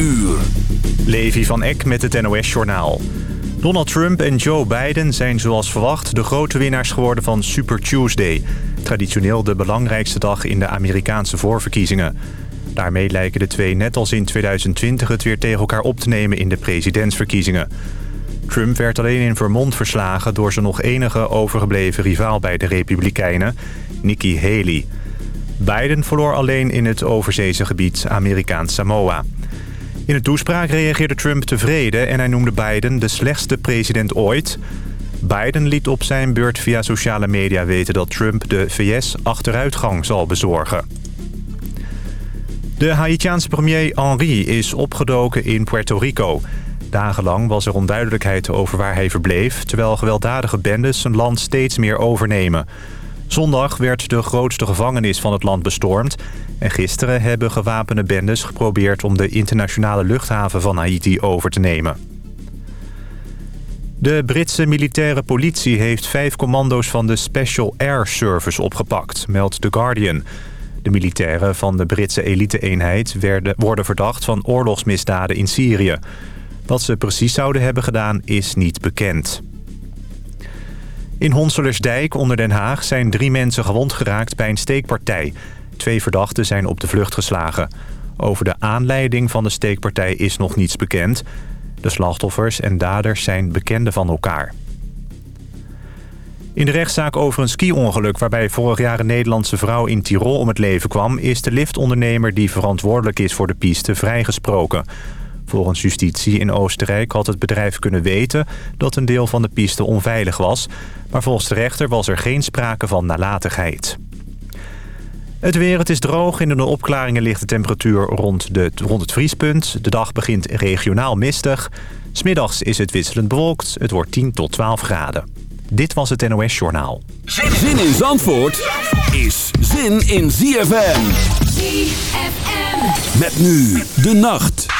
uur. Levi van Eck met het NOS-journaal. Donald Trump en Joe Biden zijn zoals verwacht de grote winnaars geworden van Super Tuesday. Traditioneel de belangrijkste dag in de Amerikaanse voorverkiezingen. Daarmee lijken de twee net als in 2020 het weer tegen elkaar op te nemen in de presidentsverkiezingen. Trump werd alleen in Vermont verslagen door zijn nog enige overgebleven rivaal bij de Republikeinen, Nikki Haley. Biden verloor alleen in het overzeese gebied Amerikaans Samoa. In een toespraak reageerde Trump tevreden en hij noemde Biden de slechtste president ooit. Biden liet op zijn beurt via sociale media weten dat Trump de VS achteruitgang zal bezorgen. De Haitiaanse premier Henri is opgedoken in Puerto Rico. Dagenlang was er onduidelijkheid over waar hij verbleef... terwijl gewelddadige bendes zijn land steeds meer overnemen. Zondag werd de grootste gevangenis van het land bestormd... en gisteren hebben gewapende bendes geprobeerd... om de internationale luchthaven van Haiti over te nemen. De Britse militaire politie heeft vijf commando's van de Special Air Service opgepakt, meldt The Guardian... De militairen van de Britse elite-eenheid worden verdacht van oorlogsmisdaden in Syrië. Wat ze precies zouden hebben gedaan is niet bekend. In Honselersdijk onder Den Haag zijn drie mensen gewond geraakt bij een steekpartij. Twee verdachten zijn op de vlucht geslagen. Over de aanleiding van de steekpartij is nog niets bekend. De slachtoffers en daders zijn bekenden van elkaar. In de rechtszaak over een ski-ongeluk waarbij vorig jaar een Nederlandse vrouw in Tirol om het leven kwam... is de liftondernemer die verantwoordelijk is voor de piste vrijgesproken. Volgens justitie in Oostenrijk had het bedrijf kunnen weten dat een deel van de piste onveilig was. Maar volgens de rechter was er geen sprake van nalatigheid. Het weer, het is droog. In de opklaringen ligt de temperatuur rond, de, rond het vriespunt. De dag begint regionaal mistig. Smiddags is het wisselend bewolkt. Het wordt 10 tot 12 graden. Dit was het NOS Journaal. Zin in Zandvoort is zin in ZFM. ZFM. Met nu de nacht.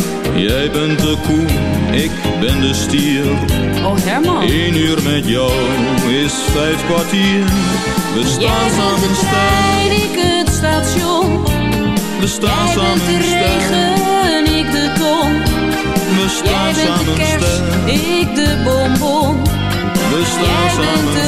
Jij bent de koe, ik ben de stier. Oh Herman. Eén uur met jou is vijf kwartier. We staan Jij samen bent de trein, sterk. ik het station. We staan Jij samen bent de regen, ik de ton. We Jij staan de samen kerst, sterk. ik de bonbon. We Jij staan bent samen de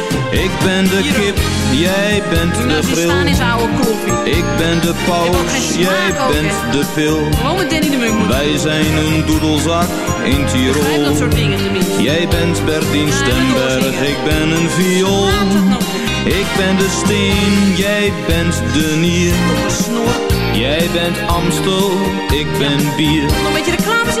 Ik ben de kip, jij bent de staan is oude koffie. Ik ben de paus, jij bent de pil. Gewoon met Danny de Munk moeten. Wij zijn een doedelzak in dat Tirol. soort dingen tenminste. Jij bent Bertien Ja, Stemberg, ik ben een viool. Ik ben de steen, jij bent de nier. Jij bent Amstel, ik ben bier. Nog een beetje reclame zitten maken met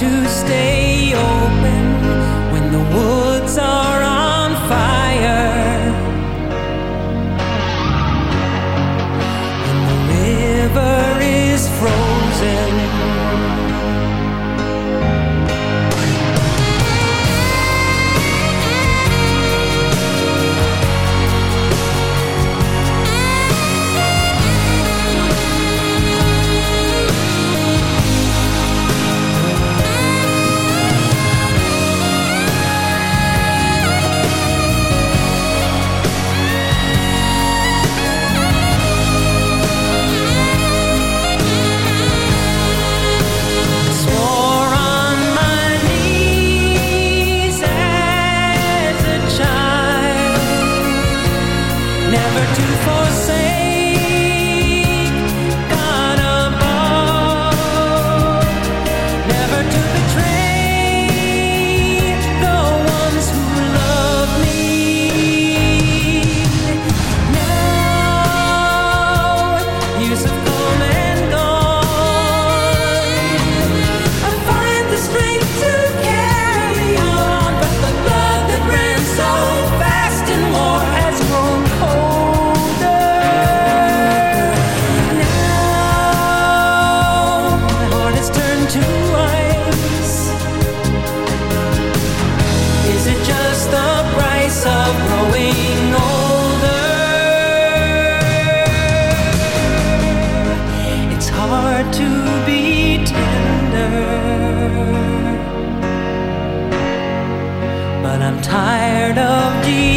Fast in tired of deep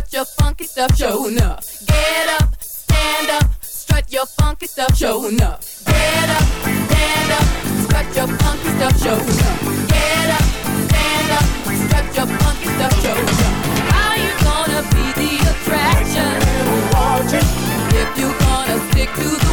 strut your funky stuff, show up. Get up, stand up, strut your funky stuff, show up. Get up, stand up, strut your funky stuff, show up. Get up, stand up, strut your funky stuff, show up. How you gonna be the attraction? If you gonna stick to the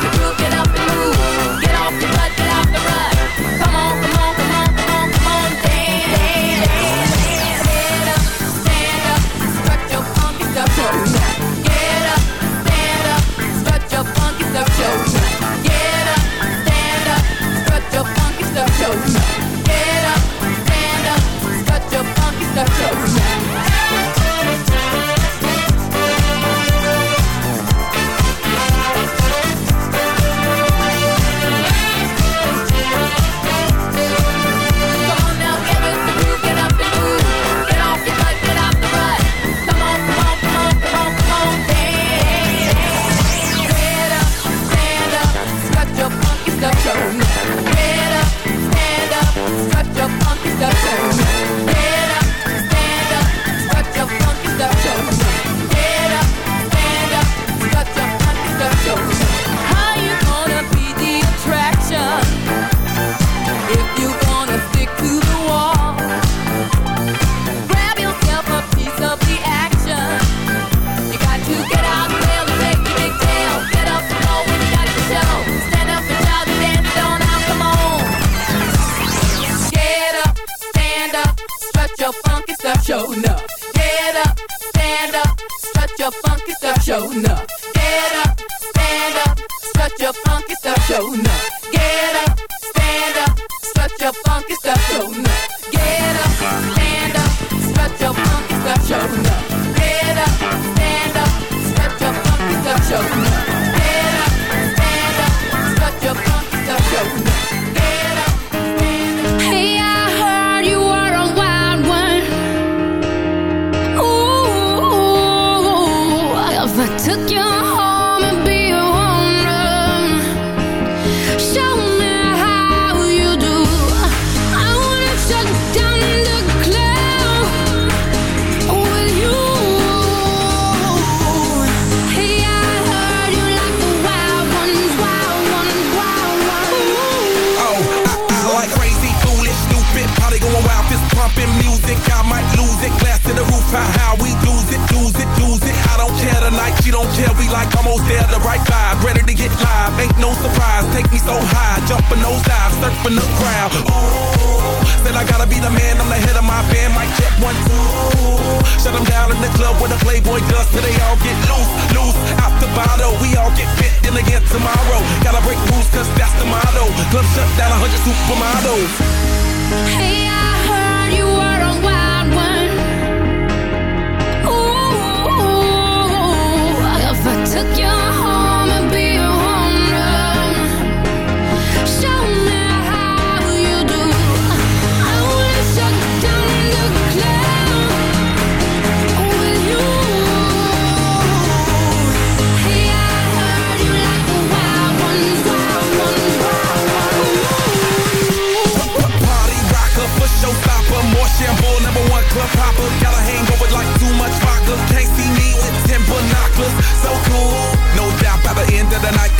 you broke it up begin again tomorrow. Gotta break rules, cause that's the motto. Club shut down, a 100 supermodels. Hey, I heard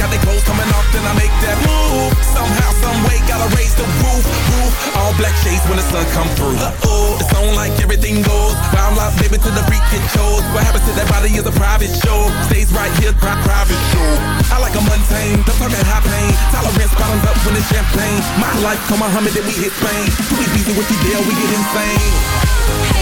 got their clothes coming off, then I make that move. Somehow, someway, gotta raise the roof, roof. All black shades when the sun come through. Uh-oh, it's on like everything goes. Round like baby to the freak it shows. What happens to that body is a private show. Stays right here, pri private show. I like a mundane, don't talk about high pain. Tolerance bottoms up when it's champagne. My life, come on, Muhammad, then we hit Spain. Too easy with you, deal, we get insane. Hey.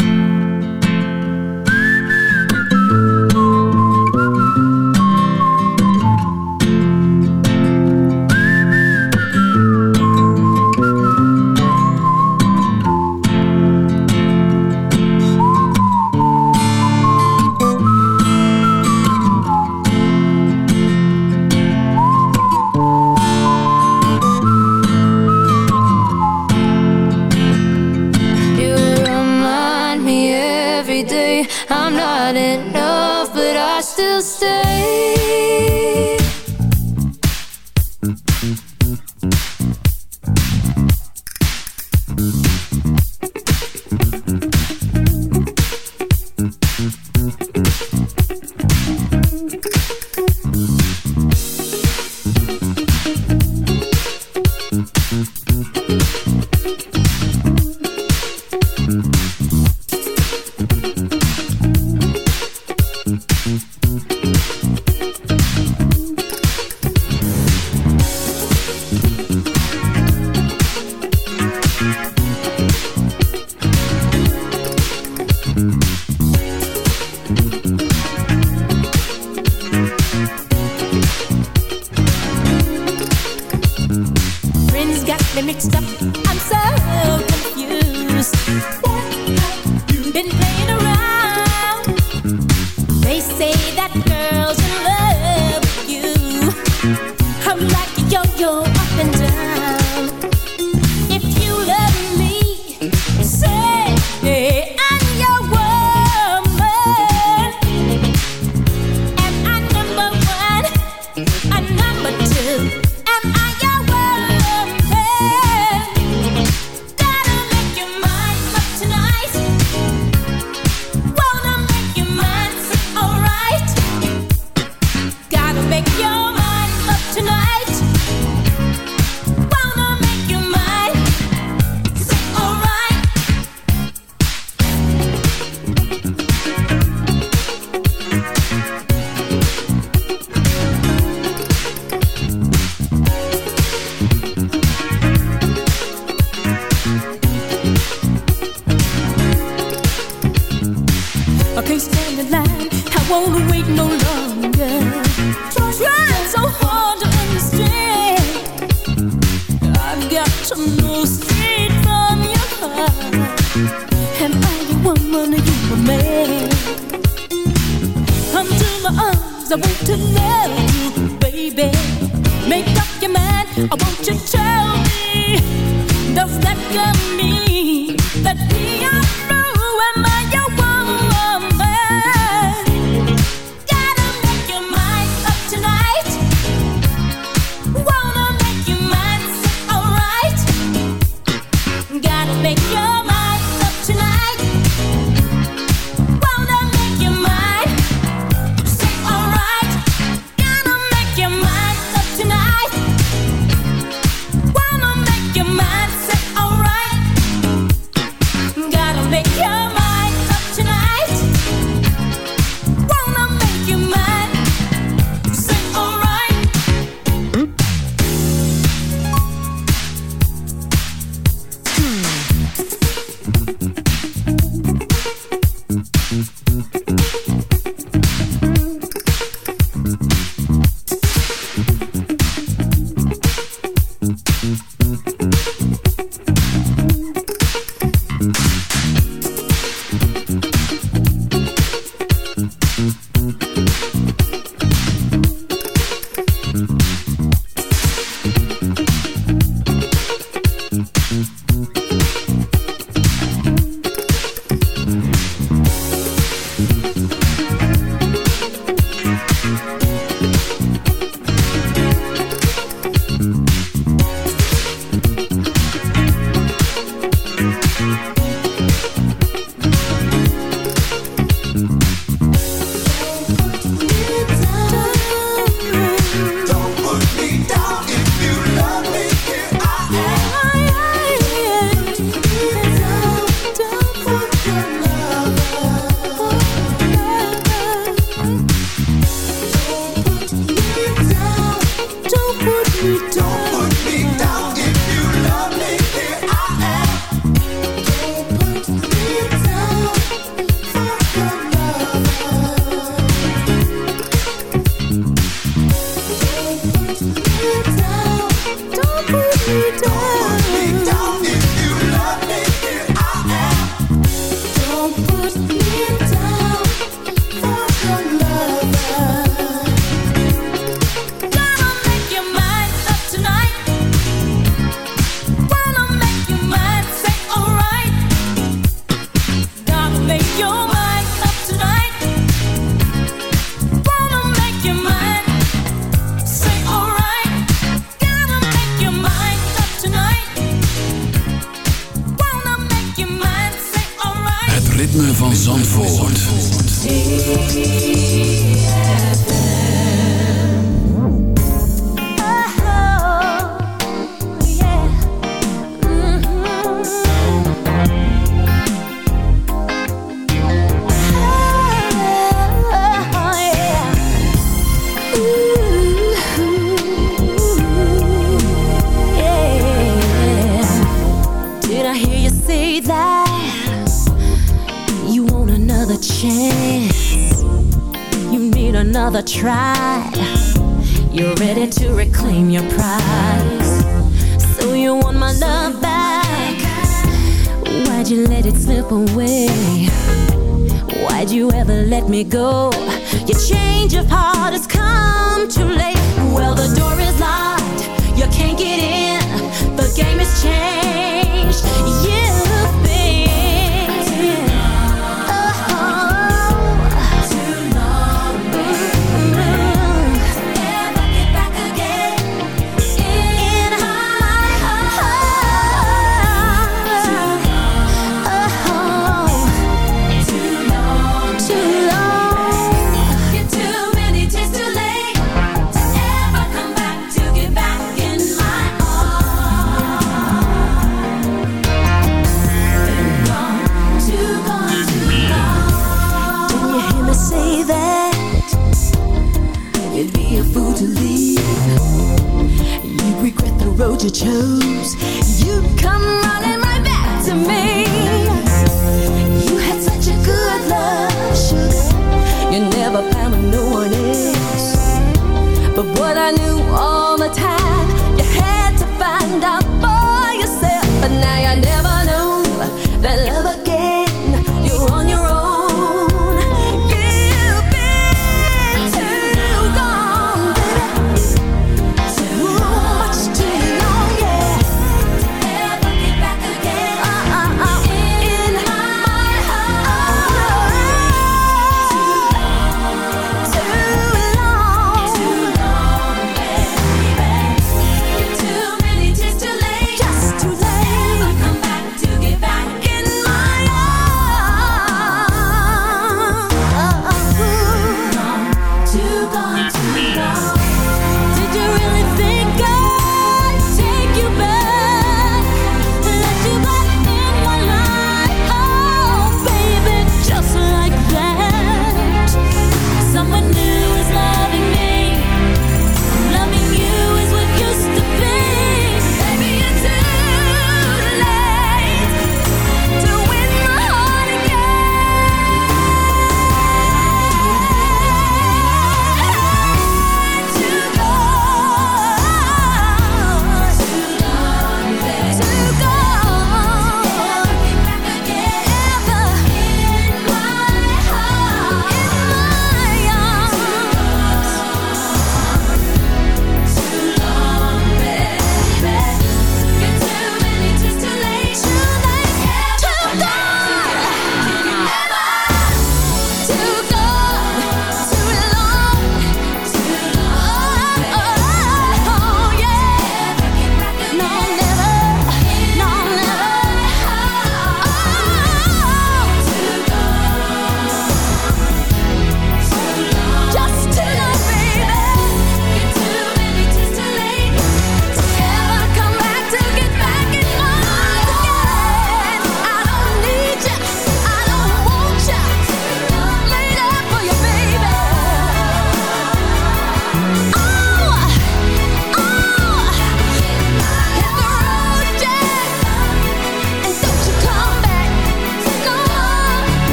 friends got me mixed up. I'm so confused. Been playing